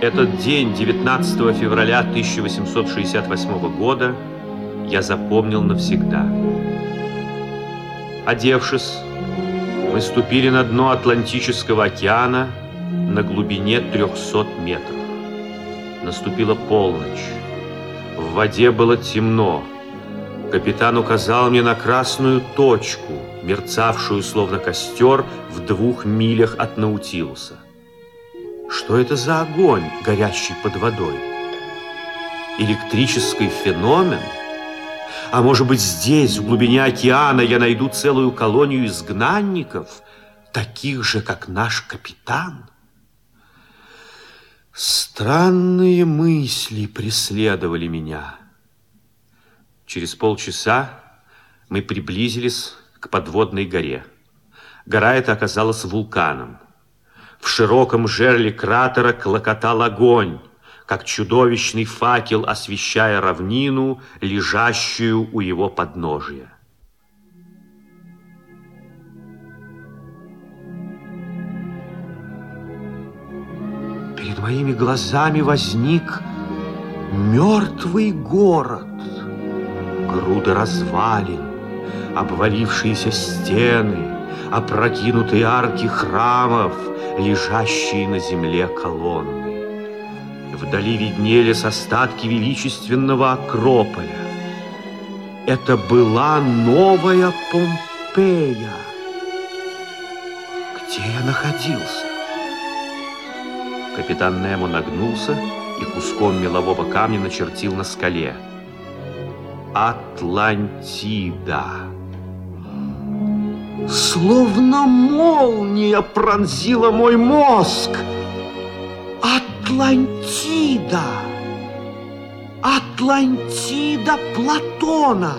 Этот день, 19 февраля 1868 года, я запомнил навсегда. Одевшись, мы ступили на дно Атлантического океана на глубине 300 метров. Наступила полночь. В воде было темно. Капитан указал мне на красную точку, мерцавшую словно костер в двух милях от Наутилуса. Что это за огонь, горящий под водой? Электрический феномен? А может быть, здесь, в глубине океана, я найду целую колонию изгнанников, таких же, как наш капитан? Странные мысли преследовали меня. Через полчаса мы приблизились к подводной горе. Гора эта оказалась вулканом. В широком жерле кратера клокотал огонь, как чудовищный факел, освещая равнину, лежащую у его подножия. Перед моими глазами возник мертвый город, груда развалин, обвалившиеся стены, опрокинутые арки храмов, лежащие на земле колонны. Вдали виднелись остатки величественного Акрополя. Это была новая Помпея. Где я находился? Капитан Немо нагнулся и куском мелового камня начертил на скале. Атлантида. Словно молния пронзила мой мозг. Атлантида! Атлантида Платона!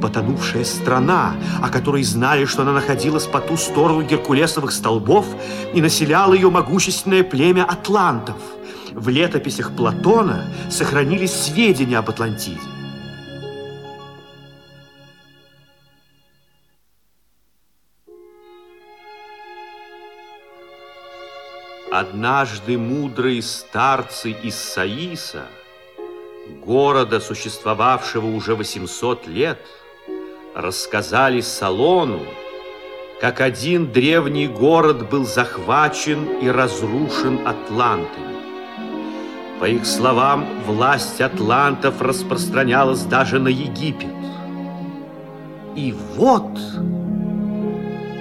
Потонувшая страна, о которой знали, что она находилась по ту сторону геркулесовых столбов, и населяло ее могущественное племя атлантов. В летописях Платона сохранились сведения об Атлантиде. Однажды мудрые старцы из Саиса, города, существовавшего уже 800 лет, рассказали Салону, как один древний город был захвачен и разрушен атлантами. По их словам, власть атлантов распространялась даже на Египет. И вот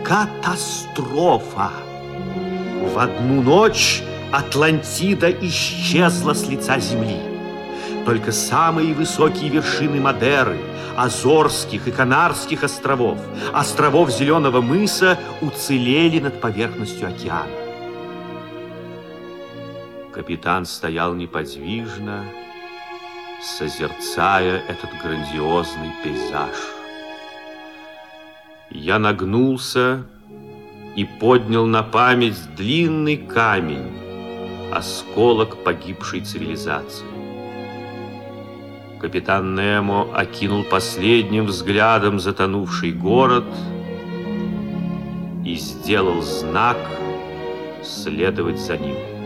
катастрофа! В одну ночь Атлантида исчезла с лица земли. Только самые высокие вершины Мадеры, Азорских и Канарских островов, островов Зеленого мыса уцелели над поверхностью океана. Капитан стоял неподвижно, созерцая этот грандиозный пейзаж. Я нагнулся и поднял на память длинный камень, осколок погибшей цивилизации. Капитан Немо окинул последним взглядом затонувший город и сделал знак следовать за ним.